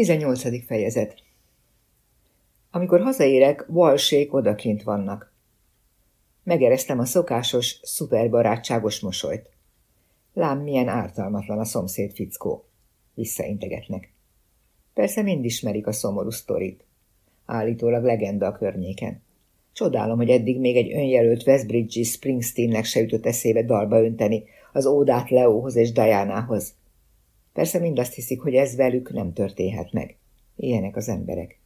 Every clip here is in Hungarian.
18. fejezet Amikor hazaérek, Walsék odakint vannak. Megereztem a szokásos, szuperbarátságos mosolyt. Lám, milyen ártalmatlan a szomszéd fickó. Visszaintegetnek. Persze mind ismerik a szomorú sztorit. Állítólag legenda a környéken. Csodálom, hogy eddig még egy önjelölt Westbridge Springsteennek se jutott eszébe dalba önteni az ódát Leóhoz és Diánához. Persze mind azt hiszik, hogy ez velük nem történhet meg. Ilyenek az emberek.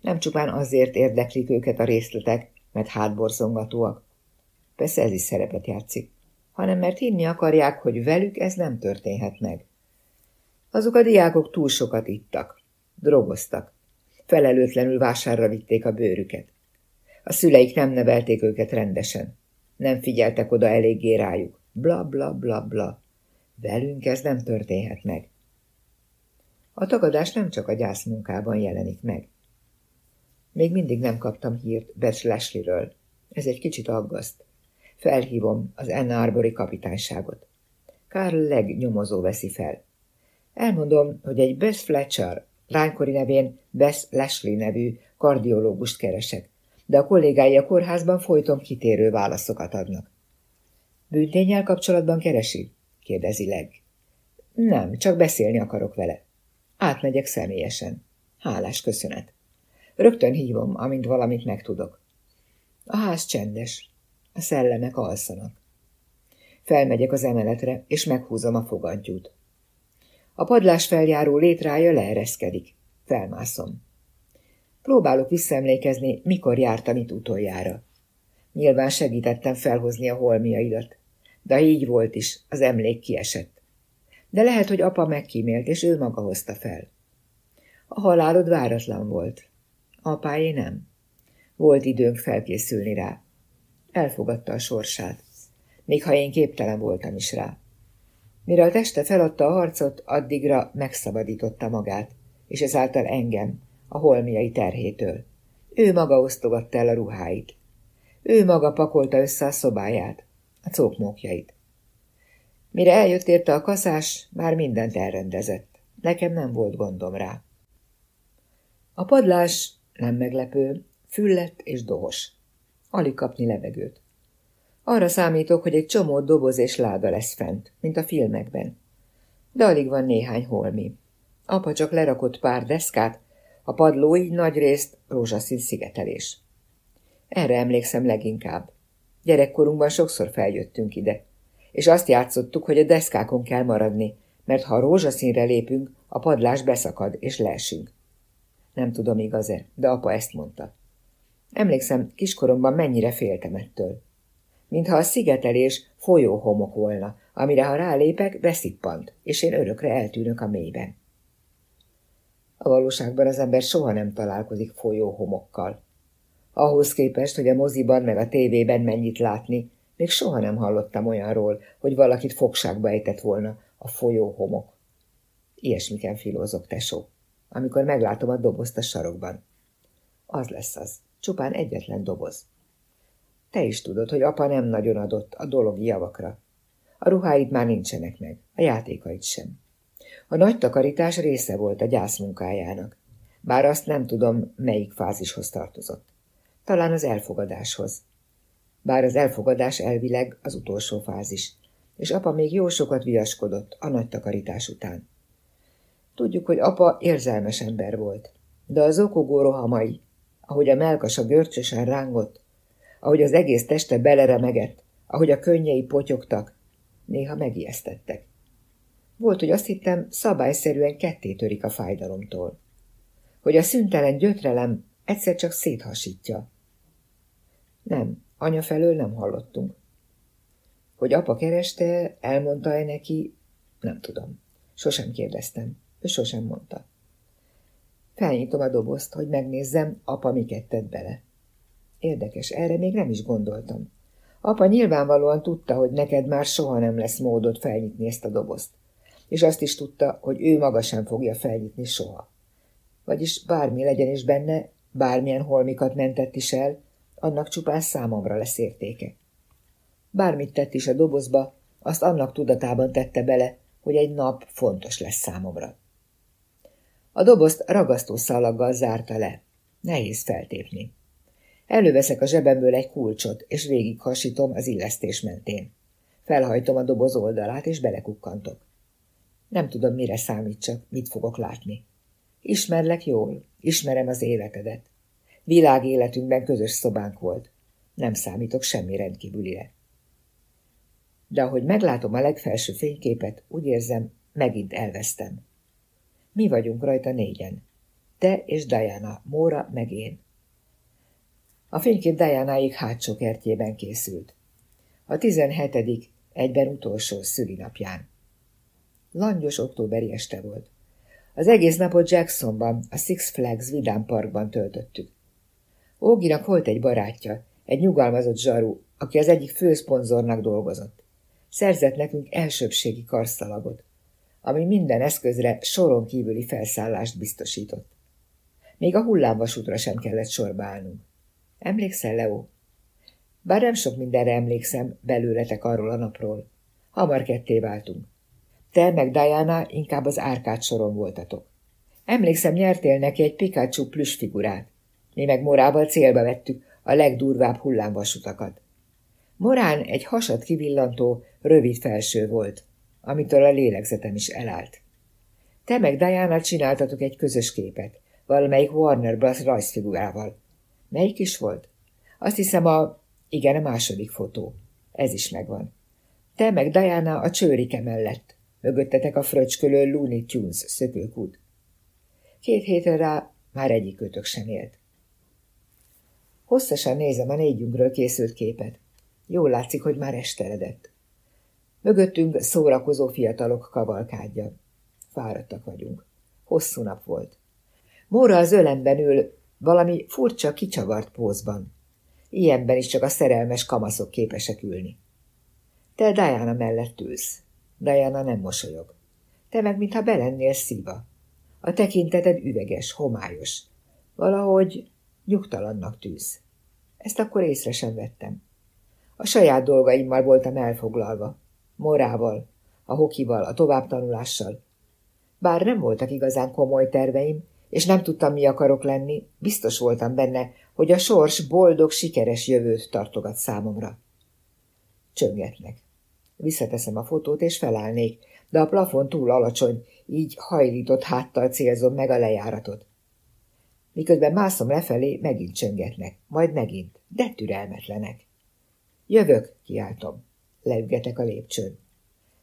Nem csupán azért érdeklik őket a részletek, mert hátborzongatóak. Persze ez is szerepet játszik, hanem mert hinni akarják, hogy velük ez nem történhet meg. Azok a diákok túl sokat ittak, drogoztak, felelőtlenül vásárra vitték a bőrüket. A szüleik nem nevelték őket rendesen, nem figyeltek oda eléggé rájuk, bla bla bla bla. Velünk ez nem történhet meg. A tagadás nem csak a gyászmunkában jelenik meg. Még mindig nem kaptam hírt Beth Leslie-ről. Ez egy kicsit aggaszt. Felhívom az Ann Arbori kapitányságot. Carl Legg nyomozó veszi fel. Elmondom, hogy egy Bess Fletcher, lánykori nevén Bess Leslie nevű kardiológust keresek, de a kollégái a kórházban folyton kitérő válaszokat adnak. Bűntényel kapcsolatban keresi? Kérdezi Legg. Nem, csak beszélni akarok vele. Átmegyek személyesen. Hálás köszönet. Rögtön hívom, amint valamit megtudok. A ház csendes. A szellemek alszanak. Felmegyek az emeletre, és meghúzom a fogadtyút. A padlás feljáró létrája leereszkedik. Felmászom. Próbálok visszaemlékezni, mikor jártam itt utoljára. Nyilván segítettem felhozni a holmiaidat, de így volt is, az emlék kiesett. De lehet, hogy apa megkímélt, és ő maga hozta fel. A halálod váratlan volt. Apáé nem. Volt időnk felkészülni rá. Elfogadta a sorsát, még ha én képtelen voltam is rá. Mire a teste feladta a harcot, addigra megszabadította magát, és ezáltal engem, a holmiai terhétől. Ő maga osztogatta el a ruháit. Ő maga pakolta össze a szobáját, a cókmókjait. Mire eljött érte a kaszás, már mindent elrendezett. Nekem nem volt gondom rá. A padlás, nem meglepő, füllett és dohos. Alig kapni levegőt. Arra számítok, hogy egy csomó doboz és láda lesz fent, mint a filmekben. De alig van néhány holmi. Apa csak lerakott pár deszkát, a padló így nagy részt rózsaszín szigetelés. Erre emlékszem leginkább. Gyerekkorunkban sokszor feljöttünk ide és azt játszottuk, hogy a deszkákon kell maradni, mert ha rózsaszínre lépünk, a padlás beszakad, és leesünk. Nem tudom igaz-e, de apa ezt mondta. Emlékszem, kiskoromban mennyire féltem ettől. Mintha a szigetelés folyóhomok volna, amire ha rálépek, beszippant, és én örökre eltűnök a mélyben. A valóságban az ember soha nem találkozik folyóhomokkal. Ahhoz képest, hogy a moziban meg a tévében mennyit látni, még soha nem hallottam olyanról, hogy valakit fogságba ejtett volna a folyó homok. Ilyesmiken filózok, tesó, amikor meglátom a dobozt a sarokban. Az lesz az, csupán egyetlen doboz. Te is tudod, hogy apa nem nagyon adott a dologi javakra. A ruháid már nincsenek meg, a játékaid sem. A nagy takarítás része volt a gyászmunkájának, bár azt nem tudom, melyik fázishoz tartozott. Talán az elfogadáshoz, bár az elfogadás elvileg az utolsó fázis, és apa még jó sokat viaskodott a nagy takarítás után. Tudjuk, hogy apa érzelmes ember volt, de az okogó rohamai, ahogy a melkasa görcsösen rángott, ahogy az egész teste beleremegett, ahogy a könnyei potyogtak, néha megijesztettek. Volt, hogy azt hittem, szabályszerűen ketté törik a fájdalomtól. Hogy a szüntelen gyötrelem egyszer csak széthasítja. Nem, Anya felől nem hallottunk. Hogy apa kereste, elmondta-e neki, nem tudom. Sosem kérdeztem. Ő sosem mondta. Felnyitom a dobozt, hogy megnézzem, apa miket tett bele. Érdekes, erre még nem is gondoltam. Apa nyilvánvalóan tudta, hogy neked már soha nem lesz módod felnyitni ezt a dobozt. És azt is tudta, hogy ő maga sem fogja felnyitni soha. Vagyis bármi legyen is benne, bármilyen holmikat mentett is el, annak csupán számomra lesz értéke. Bármit tett is a dobozba, azt annak tudatában tette bele, hogy egy nap fontos lesz számomra. A dobozt ragasztószalaggal zárta le. Nehéz feltépni. Előveszek a zsebemből egy kulcsot, és végighasítom az illesztés mentén. Felhajtom a doboz oldalát, és belekukkantok. Nem tudom, mire számítsak, mit fogok látni. Ismerlek jól, ismerem az életedet. Világ életünkben közös szobánk volt. Nem számítok semmi rendkívülire. De ahogy meglátom a legfelső fényképet, úgy érzem, megint elvesztem. Mi vagyunk rajta négyen. Te és Diana, Móra meg én. A fénykép Dianáig hátsó kertjében készült. A tizenhetedik, egyben utolsó szülinapján. Langyos októberi este volt. Az egész napot Jacksonban, a Six Flags Vidám Parkban töltöttük. Óginak volt egy barátja, egy nyugalmazott zsaru, aki az egyik főszponzornak dolgozott. Szerzett nekünk elsőbségi karszalagot, ami minden eszközre soron kívüli felszállást biztosított. Még a hullámvasútra sem kellett sorba állnunk. Emlékszel, Leo? Bár nem sok mindenre emlékszem belőletek arról a napról. Hamar ketté váltunk. Te meg Diana inkább az árkád soron voltatok. Emlékszem, nyertél neki egy Pikachu plüss figurát. Mi meg Morával célba vettük a legdurvább hullámvasutakat. Morán egy hasad kivillantó, rövid felső volt, amitől a lélegzetem is elállt. Te meg Diana csináltatok egy közös képet, valamelyik Warner Bros. rajzfigurával. Melyik is volt? Azt hiszem a... Igen, a második fotó. Ez is megvan. Te meg Diana a csőrike mellett. Mögöttetek a fröcskölő Looney Tunes szökőkút. Két hétre rá már egyik kötök sem élt. Hosszasan nézem a négyünkről készült képet. Jól látszik, hogy már esteledett. Mögöttünk szórakozó fiatalok kavalkádja. Fáradtak vagyunk. Hosszú nap volt. Móra az ölemben ül, valami furcsa, kicsavart pózban. Ilyenben is csak a szerelmes kamaszok képesek ülni. Te Diana mellett ülsz. Diana nem mosolyog. Te meg, mintha belennél szíva. A tekinteted üveges, homályos. Valahogy nyugtalannak tűz. Ezt akkor észre sem vettem. A saját dolgaimmal voltam elfoglalva. Morával, a hokival, a továbbtanulással. Bár nem voltak igazán komoly terveim, és nem tudtam, mi akarok lenni, biztos voltam benne, hogy a sors boldog, sikeres jövőt tartogat számomra. Csöngetnek. Visszateszem a fotót, és felállnék, de a plafon túl alacsony, így hajlított háttal célzom meg a lejáratot. Miközben mászom lefelé, megint csöngetnek, majd megint, de türelmetlenek. Jövök, kiáltom. Leügetek a lépcsőn.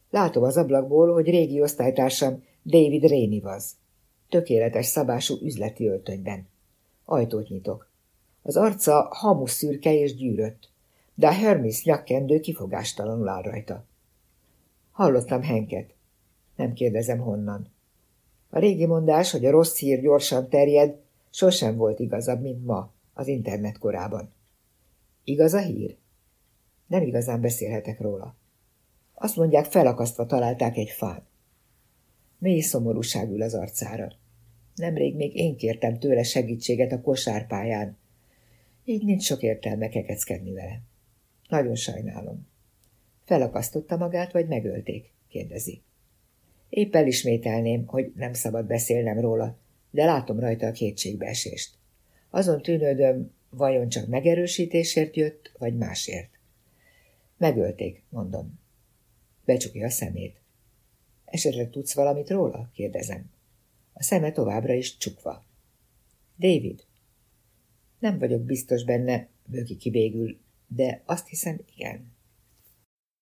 Látom az ablakból, hogy régi osztálytársam David Réni vaz. Tökéletes szabású üzleti öltönyben. Ajtót nyitok. Az arca hamus szürke és gyűrött, de a Hermes nyakkendő kifogástalanul áll rajta. Hallottam Henket. Nem kérdezem honnan. A régi mondás, hogy a rossz hír gyorsan terjed, sosem volt igazabb, mint ma, az internet korában. Igaz a hír? Nem igazán beszélhetek róla. Azt mondják, felakasztva találták egy fán. Mély szomorúság ül az arcára. Nemrég még én kértem tőle segítséget a kosárpályán. Így nincs sok értelme kekeckedni vele. Nagyon sajnálom. Felakasztotta magát, vagy megölték? kérdezi. Épp elismételném, hogy nem szabad beszélnem róla, de látom rajta a kétségbeesést. Azon tűnődöm, vajon csak megerősítésért jött, vagy másért. Megölték, mondom. Becsukja a szemét. Esetleg tudsz valamit róla? kérdezem. A szeme továbbra is csukva. David? Nem vagyok biztos benne, bőki ki végül, de azt hiszem, igen.